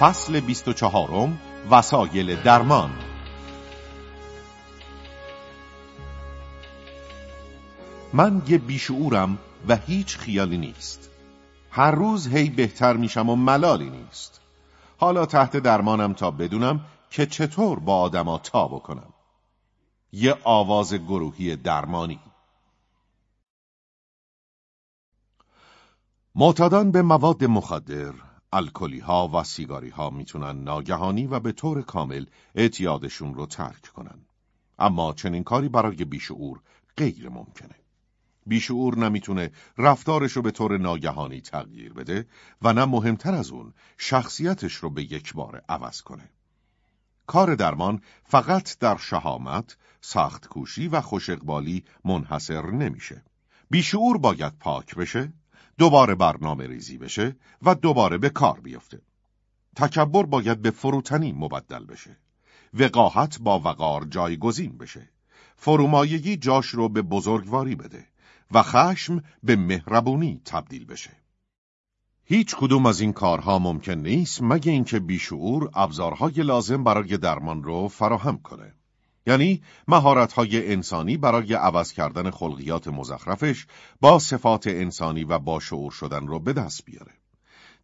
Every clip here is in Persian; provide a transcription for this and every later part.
فصل 24 وسایل درمان. من یه بیشعورم و هیچ خیالی نیست. هر روز هی بهتر میشم و ملالی نیست. حالا تحت درمانم تا بدونم که چطور با آدما تا بکنم. یه آواز گروهی درمانی. معتادان به مواد مخدر، الکلی ها و سیگاری ها می‌تونن ناگهانی و به طور کامل اعتیادشون رو ترک کنن. اما چنین کاری برای بیشعور غیر ممکنه. بیشعور نمی‌تونه رفتارش رو به طور ناگهانی تغییر بده و نه مهمتر از اون شخصیتش رو به یک بار عوض کنه. کار درمان فقط در شهامت، سخت کوشی و خوشقبالی منحصر نمیشه. بیشعور باید پاک بشه دوباره برنامه ریزی بشه و دوباره به کار بیفته. تکبر باید به فروتنی مبدل بشه. وقاحت با وقار جایگزین بشه. فرومایگی جاش رو به بزرگواری بده و خشم به مهربونی تبدیل بشه. هیچ کدوم از این کارها ممکن نیست مگه اینکه بیشعور ابزارهای لازم برای درمان رو فراهم کنه. یعنی مهارت‌های انسانی برای عوض کردن خلقیات مزخرفش با صفات انسانی و با شعور شدن رو به دست بیاره.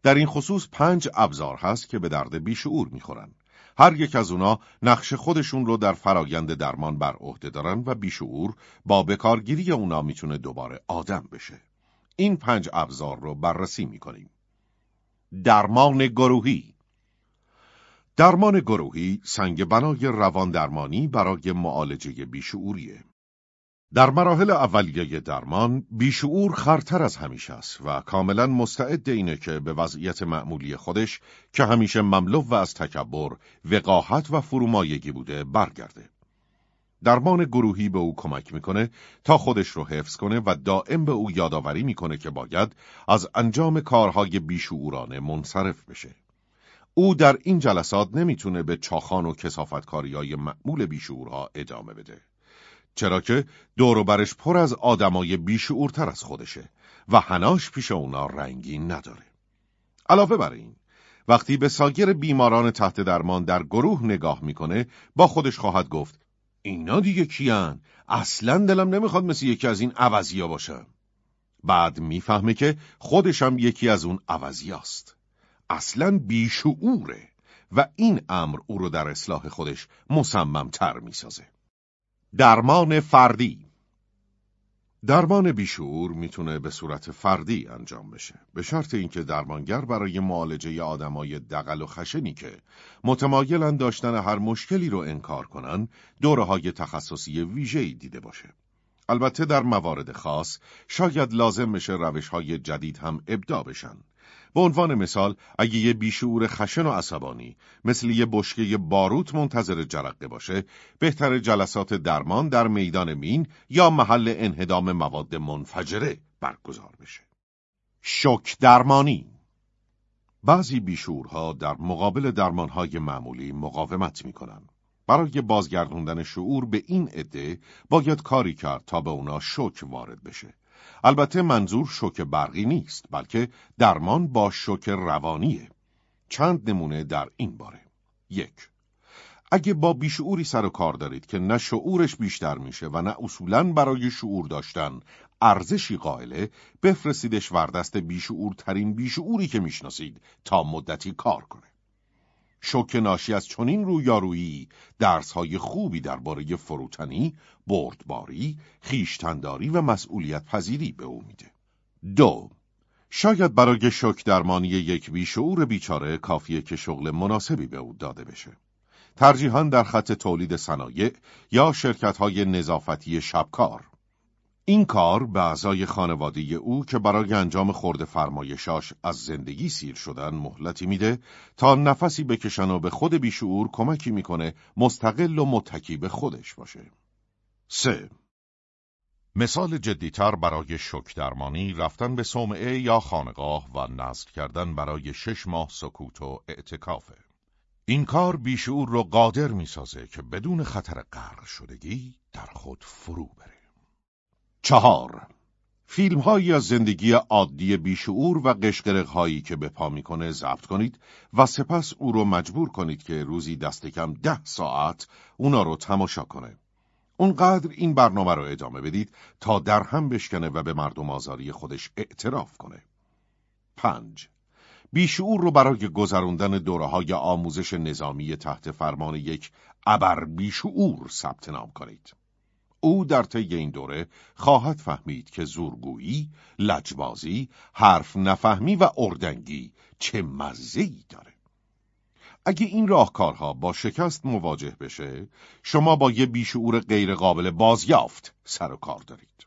در این خصوص پنج ابزار هست که به درد بیشعور می‌خورن. هر یک از اونا نقش خودشون رو در فرایند درمان بر عهده دارن و بیشعور با بکارگیری اونا می‌تونه دوباره آدم بشه. این پنج ابزار رو بررسی می‌کنیم. درمان گروهی درمان گروهی سنگ بنای روان درمانی برای معالجه بیشعوریه. در مراحل اولیه درمان، بیشعور خرتر از همیشه است و کاملا مستعد اینه که به وضعیت معمولی خودش که همیشه مملو و از تکبر، وقاحت و فرومایگی بوده برگرده. درمان گروهی به او کمک می‌کنه تا خودش رو حفظ کنه و دائم به او یادآوری می‌کنه که باید از انجام کارهای بیشعورانه منصرف بشه. او در این جلسات نمی‌تونه به چاخان و کسافتکاری های معمول بیشعورها ادامه بده. چرا که دور برش پر از آدمای بیشعورتر از خودشه و هناش پیش اونا رنگین نداره. علاوه بر این، وقتی به سایر بیماران تحت درمان در گروه نگاه می‌کنه با خودش خواهد گفت اینا دیگه کیان؟ اصلا دلم نمی‌خواد مثل یکی از این عوضیا باشم. بعد می‌فهمه که خودشم یکی از اون عوضیاست. اصلا بیشعوره و این امر او رو در اصلاح خودش مصممتر می‌سازه. درمان فردی. درمان بیشعور می‌تونه به صورت فردی انجام بشه به شرط اینکه درمانگر برای معالجه آدمای دقل و خشنی که متمایلن داشتن هر مشکلی رو انکار کنن دوره های تخصصی ویژه‌ای دیده باشه. البته در موارد خاص شاید لازم بشه روش های جدید هم ابدا بشن. به عنوان مثال اگه یه بیشعور خشن و عصبانی مثل یه بشکه باروت منتظر جرقه باشه بهتر جلسات درمان در میدان مین یا محل انهدام مواد منفجره برگزار بشه. شک درمانی. بعضی بیشعورها در مقابل درمانهای معمولی مقاومت می‌کنن. برای بازگردوندن شعور به این عده باید کاری کرد تا به اونا شک وارد بشه. البته منظور شوک برقی نیست بلکه درمان با شوک روانیه. چند نمونه در این باره. یک اگه با بیشعوری سر و کار دارید که نه شعورش بیشتر میشه و نه اصولا برای شعور داشتن ارزشی قائله بفرستیدش وردست بیشعورترین بیشعوری که می‌شناسید تا مدتی کار کنه. شوک ناشی از چنین رویارویی درسهای خوبی درباره فروتنی، بردباری، خیشتنداری و مسئولیت پذیری به او میده. دو شاید برای شوک درمانی یک بیشعور بیچاره کافیه که شغل مناسبی به او داده بشه. ترجیحاً در خط تولید صنایع یا شرکت‌های نظافتی شبکار. این کار به اعضای خانواده او که برای انجام خورد فرمایشاش از زندگی سیر شدن مهلتی میده تا نفسی بکشن و به خود بیشعور کمکی می‌کنه مستقل و متکی به خودش باشه. سه مثال جدیتر برای شک درمانی رفتن به صومعه یا خانقاه و نزد کردن برای شش ماه سکوت و اعتکافه. این کار بیشعور رو قادر می‌سازه که بدون خطر غرق شدگی در خود فرو بره. چهار فیلم هایی از زندگی عادی بیشعور و قشقرق هایی که به پا می‌کنه ضبط کنید و سپس او رو مجبور کنید که روزی دست کم ده ساعت اونا رو تماشا کنه. اونقدر این برنامه رو ادامه بدید تا در هم بشکنه و به مردم آزاری خودش اعتراف کنه. پنج بیشعور رو برای گذراندن دوره های آموزش نظامی تحت فرمان یک ابر بیشعور ثبت نام کنید. او در طی این دوره خواهد فهمید که زورگویی، لجبازی، حرف نفهمی و اردنگی چه مزه‌ای داره. اگه این راهکارها با شکست مواجه بشه، شما با یه بیشعور غیرقابل بازیافت سر و کار دارید.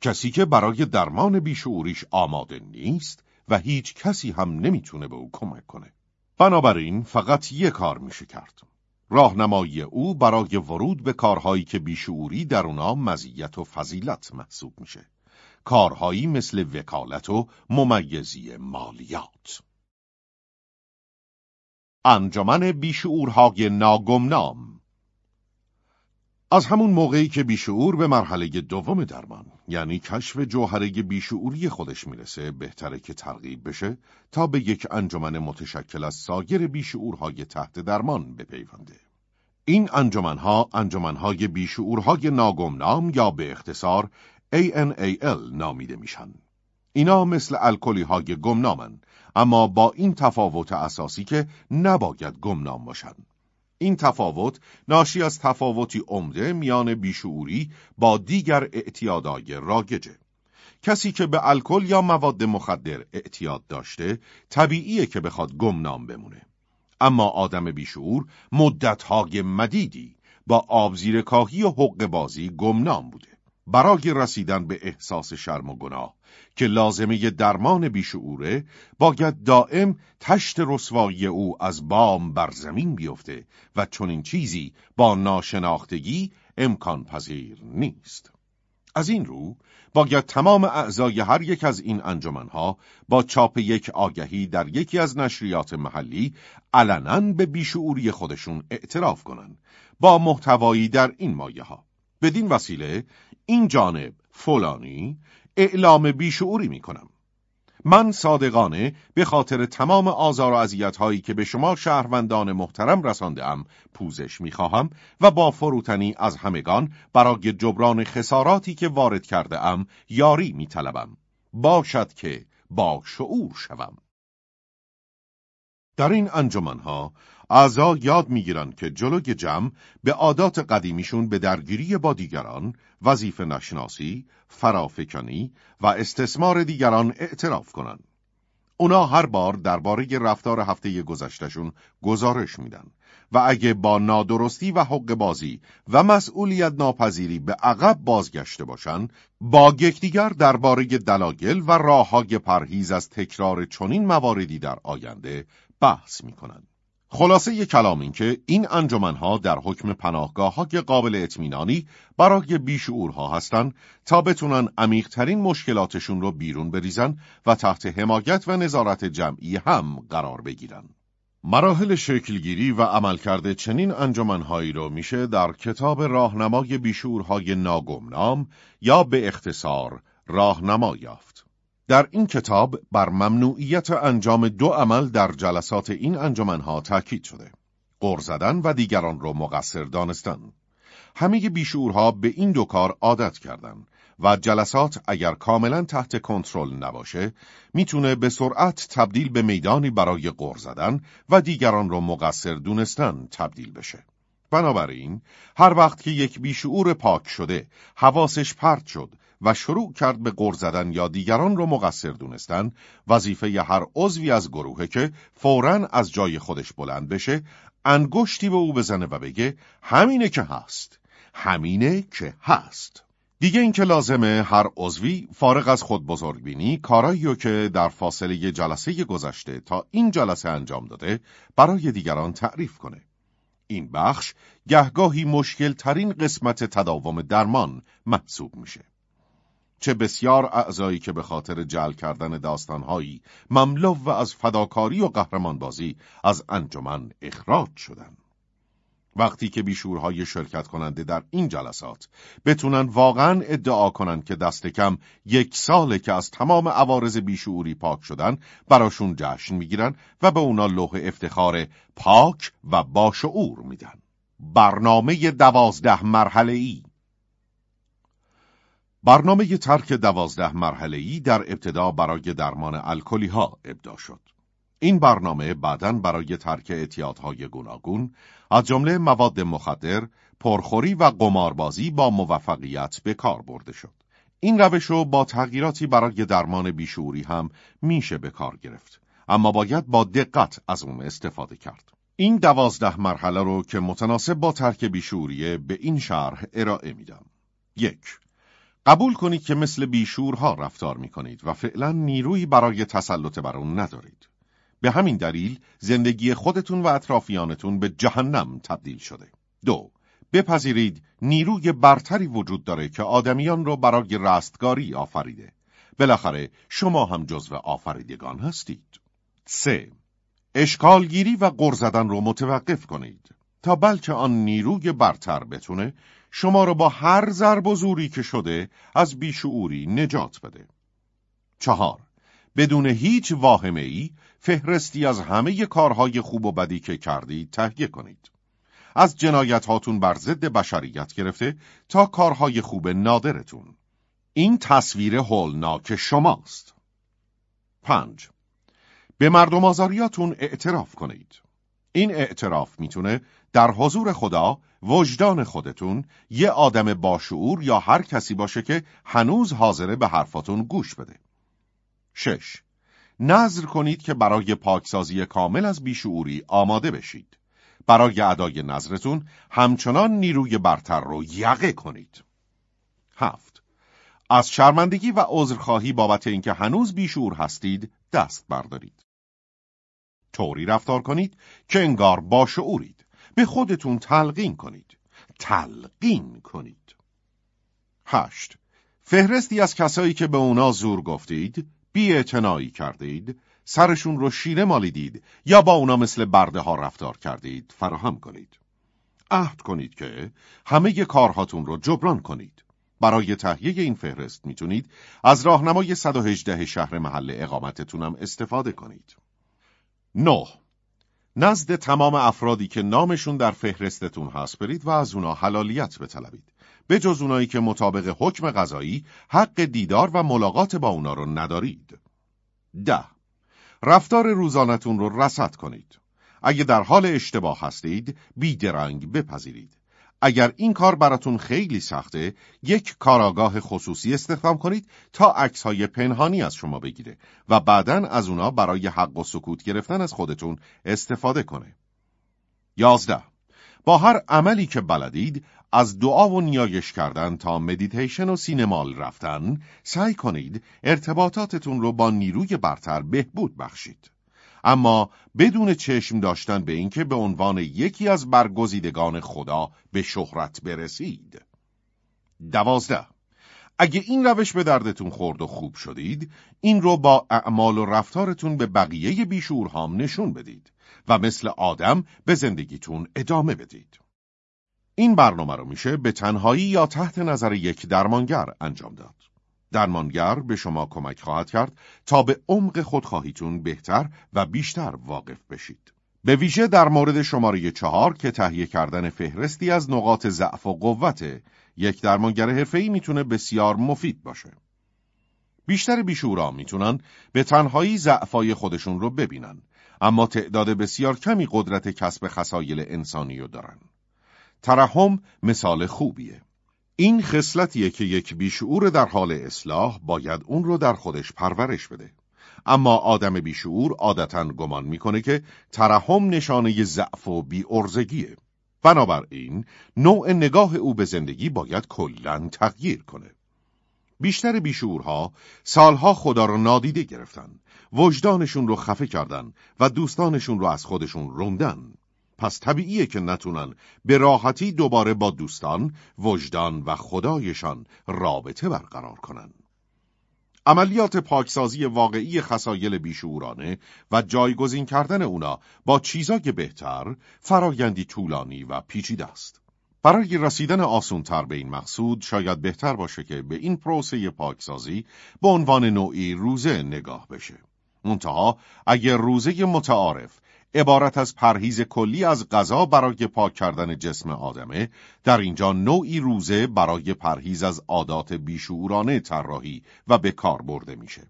کسی که برای درمان بیشعوریش آماده نیست و هیچ کسی هم نمی‌تونه به او کمک کنه. بنابراین فقط یه کار میشه کرد. راهنمایی او برای ورود به کارهایی که بیشعوری در اونا مزیت و فضیلت محسوب میشه. کارهایی مثل وکالت و ممیزی مالیات. انجمن بیشعورهای ناگمنام از همون موقعی که بیشعور به مرحله دوم درمان یعنی کشف جوهره بیشعوری خودش می‌رسه بهتره که ترغیب بشه تا به یک انجمن متشکل از سایر بیشعورهای تحت درمان بپیونده. این انجمنها انجمنهای بیشعورهای ناگمنام یا به اختصار ANAL نامیده میشن. اینا مثل الکلی های گمنامن اما با این تفاوت اساسی که نباید گمنام باشن. این تفاوت ناشی از تفاوتی عمده میان بیشعوری با دیگر اعتیادای راگجه. کسی که به الکل یا مواد مخدر اعتیاد داشته طبیعیه که بخواد گمنام بمونه. اما آدم بیشعور مدتهای مدیدی با آبزیر کاهی و حق بازی گمنام بوده. برای رسیدن به احساس شرم و گناه که لازمه درمان بیشعوره باید دائم تشت رسوایی او از بام بر زمین بیفته و چنین چیزی با ناشناختگی امکان پذیر نیست. از این رو باید تمام اعضای هر یک از این انجمنها با چاپ یک آگهی در یکی از نشریات محلی علنا به بیشعوری خودشون اعتراف کنند با محتوایی در این مایه ها. بدین وسیله این جانب فلانی اعلام بیشعوری می کنم. من صادقانه به خاطر تمام آزار و اذیت هایی که به شما شهروندان محترم رسانده ام پوزش می خواهم و با فروتنی از همگان برای جبران خساراتی که وارد کرده ام یاری می طلبم. باشد که با شعور شوم. در این انجمنها اعضا یاد می‌گیرن که جلوی جمع به عادات قدیمیشون به درگیری با دیگران، وظیفه نشناسی، فرافکنی و استثمار دیگران اعتراف کنن. اونا هر بار درباره رفتار هفته گذشتشون گزارش میدن و اگه با نادرستی و حق بازی و مسئولیت ناپذیری به عقب بازگشته باشن با یکدیگر درباره دلایل و راههای پرهیز از تکرار چنین مواردی در آینده بحث می‌کنن. خلاصه کلام این که این انجمنها در حکم پناهگاه های قابل اطمینانی برای بیشعورها هستند تا بتونن عمیقترین مشکلاتشون رو بیرون بریزن و تحت حمایت و نظارت جمعی هم قرار بگیرن. مراحل شکلگیری و عملکرد چنین انجمنهایی رو میشه در کتاب راهنمای بیشعورهای ناگمنام یا به اختصار راهنما یافت. در این کتاب بر ممنوعیت انجام دو عمل در جلسات این انجمنها تاکید شده. قر زدن و دیگران را مقصر دانستن. همه بیشورها به این دو کار عادت کردند و جلسات اگر کاملا تحت کنترل نباشه می‌تونه به سرعت تبدیل به میدانی برای قر زدن و دیگران را مقصر دونستن تبدیل بشه. بنابراین هر وقت که یک بیشعور پاک شده حواسش پرت شد و شروع کرد به غر زدن یا دیگران رو مقصر دونستن وظیفه هر عضوی از گروهه که فورا از جای خودش بلند بشه انگشتی به او بزنه و بگه همینه که هست همینه که هست دیگه اینکه لازمه هر عضوی فارغ از خود بزرگبینی کارایی که در فاصله جلسه گذشته تا این جلسه انجام داده برای دیگران تعریف کنه. این بخش گهگاهی مشکل ترین قسمت تداوم درمان محسوب میشه. چه بسیار اعضایی که به خاطر جل کردن داستانهایی مملو و از فداکاری و قهرمانبازی از انجمن اخراج شدند. وقتی که بیشورهای شرکت کننده در این جلسات بتونن واقعا ادعا کنن که دست کم یک ساله که از تمام عوارض بیشعوری پاک شدن براشون جشن می‌گیرن و به اونا لوح افتخار پاک و باشعور میدن. برنامه دوازده مرحله ای برنامه ترک دوازده مرحله ای در ابتدا برای درمان الکلی ها ابدا شد. این برنامه بعدا برای ترک اعتیادهای گوناگون از جمله مواد مخدر، پرخوری و قماربازی با موفقیت به کار برده شد. این روش رو با تغییراتی برای درمان بیشوری هم میشه به کار گرفت. اما باید با دقت از اون استفاده کرد. این دوازده مرحله رو که متناسب با ترک بیشوریه به این شرح ارائه میدم. یک قبول کنید که مثل بیشورها رفتار می کنید و فعلا نیرویی برای تسلط بر اون ندارید. به همین دلیل زندگی خودتون و اطرافیانتون به جهنم تبدیل شده. دو بپذیرید نیروی برتری وجود داره که آدمیان رو برای رستگاری آفریده. بالاخره شما هم جزو آفریدگان هستید. سه اشکالگیری و غر زدن رو متوقف کنید تا بلکه آن نیروی برتر بتونه شما رو با هر ضرب و زوری که شده از بیشعوری نجات بده. چهار بدون هیچ واهمه ای فهرستی از همه کارهای خوب و بدی که کردید تهیه کنید. از جنایت هاتون بر ضد بشریت گرفته تا کارهای خوب نادرتون. این تصویر هولناک شماست. پنج به مردم آزاریاتون اعتراف کنید. این اعتراف می‌تونه در حضور خدا وجدان خودتون یه آدم باشعور یا هر کسی باشه که هنوز حاضره به حرفاتون گوش بده. شش نظر کنید که برای پاکسازی کامل از بیشعوری آماده بشید. برای ادای نظرتون همچنان نیروی برتر رو یقه کنید. هفت از شرمندگی و عذرخواهی بابت اینکه هنوز بیشعور هستید دست بردارید. طوری رفتار کنید که انگار باشعورید. به خودتون تلقین کنید. تلقین کنید. هشت فهرستی از کسایی که به اونا زور گفتید بی کردید، سرشون رو شیره مالیدید یا با اونا مثل برده ها رفتار کردید فراهم کنید. عهد کنید که همه کارهاتون رو جبران کنید. برای تهیه این فهرست می‌تونید از راهنمای 118 شهر محل اقامتتونم استفاده کنید. 9. نزد تمام افرادی که نامشون در فهرستتون هست برید و از اونا حلالیت بطلبید. به جز اونایی که مطابق حکم قضایی حق دیدار و ملاقات با اونا رو ندارید. ده رفتار روزانتون رو رسد کنید. اگه در حال اشتباه هستید، بیدرنگ بپذیرید. اگر این کار براتون خیلی سخته، یک کاراگاه خصوصی استخدام کنید تا های پنهانی از شما بگیره و بعدا از اونا برای حق و سکوت گرفتن از خودتون استفاده کنه. یازده با هر عملی که بلدید از دعا و نیایش کردن تا مدیتیشن و سینمال رفتن سعی کنید ارتباطاتتون رو با نیروی برتر بهبود بخشید. اما بدون چشم داشتن به اینکه به عنوان یکی از برگزیدگان خدا به شهرت برسید. دوازده اگه این روش به دردتون خورد و خوب شدید، این رو با اعمال و رفتارتون به بقیه بیشورهام نشون بدید و مثل آدم به زندگیتون ادامه بدید. این برنامه رو میشه به تنهایی یا تحت نظر یک درمانگر انجام داد. درمانگر به شما کمک خواهد کرد تا به عمق خودخواهیتون بهتر و بیشتر واقف بشید. به ویژه در مورد شماره چهار که تهیه کردن فهرستی از نقاط ضعف و قوت یک درمانگر حرفه‌ای می‌تونه بسیار مفید باشه. بیشتر بیشورا می‌تونن به تنهایی ضعفای خودشون رو ببینن اما تعداد بسیار کمی قدرت کسب خسایل انسانی رو دارن. ترحم مثال خوبیه. این خصلتیه که یک بیشعور در حال اصلاح باید اون رو در خودش پرورش بده. اما آدم بیشعور عادتا گمان می‌کنه که ترحم نشانه ضعف و بیارزگیه. بنابراین نوع نگاه او به زندگی باید کلا تغییر کنه. بیشتر بیشعورها سالها خدا رو نادیده گرفتن، وجدانشون رو خفه کردن و دوستانشون رو از خودشون روندن. پس طبیعیه که نتونن به راحتی دوباره با دوستان، وجدان و خدایشان رابطه برقرار کنن. عملیات پاکسازی واقعی خسایل بیشعورانه و جایگزین کردن اونا با چیزای بهتر فرایندی طولانی و پیچیده است. برای رسیدن آسونتر به این مقصود شاید بهتر باشه که به این پروسه پاکسازی به عنوان نوعی روزه نگاه بشه. منتها اگر روزه متعارف عبارت از پرهیز کلی از غذا برای پاک کردن جسم آدمه. در اینجا نوعی روزه برای پرهیز از عادات بیشعورانه طراحی و به کار برده میشه.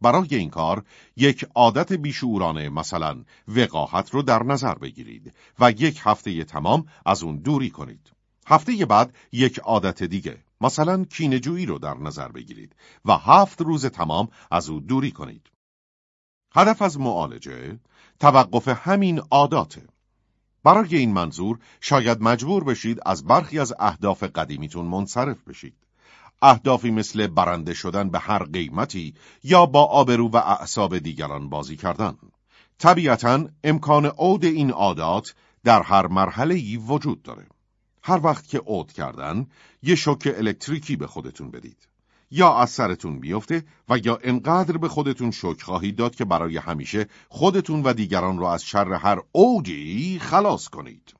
برای این کار یک عادت بیشعورانه مثلا وقاحت رو در نظر بگیرید و یک هفته تمام از اون دوری کنید. هفته بعد یک عادت دیگه مثلا کینجویی رو در نظر بگیرید و هفت روز تمام از او دوری کنید. هدف از معالجه توقف همین عاداته. برای این منظور شاید مجبور بشید از برخی از اهداف قدیمیتون منصرف بشید. اهدافی مثل برنده شدن به هر قیمتی یا با آبرو و اعصاب دیگران بازی کردن. طبیعتا امکان عود این عادات در هر مرحله ای وجود داره. هر وقت که عود کردن یه شوک الکتریکی به خودتون بدید. یا از سرتون بیفته و یا انقدر به خودتون شک خواهید داد که برای همیشه خودتون و دیگران را از شر هر اوجی خلاص کنید.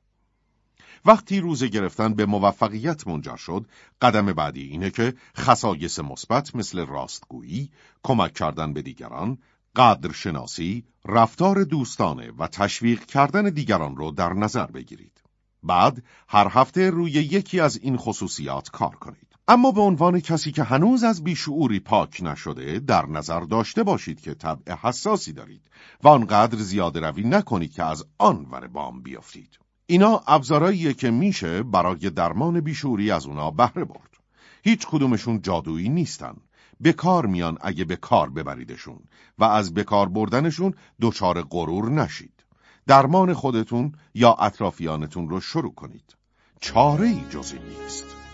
وقتی روزه گرفتن به موفقیت منجر شد، قدم بعدی اینه که خصایص مثبت مثل راستگویی، کمک کردن به دیگران، قدرشناسی، رفتار دوستانه و تشویق کردن دیگران رو در نظر بگیرید. بعد هر هفته روی یکی از این خصوصیات کار کنید. اما به عنوان کسی که هنوز از بیشعوری پاک نشده در نظر داشته باشید که طبع حساسی دارید و آنقدر زیاده روی نکنید که از آن ور بام بیافتید. اینا ابزاراییه که میشه برای درمان بیشعوری از اونا بهره برد. هیچ کدومشون جادویی نیستن. به کار میان اگه به کار ببریدشون و از به کار بردنشون دچار غرور نشید. درمان خودتون یا اطرافیانتون رو شروع کنید. چاره ای جزی نیست.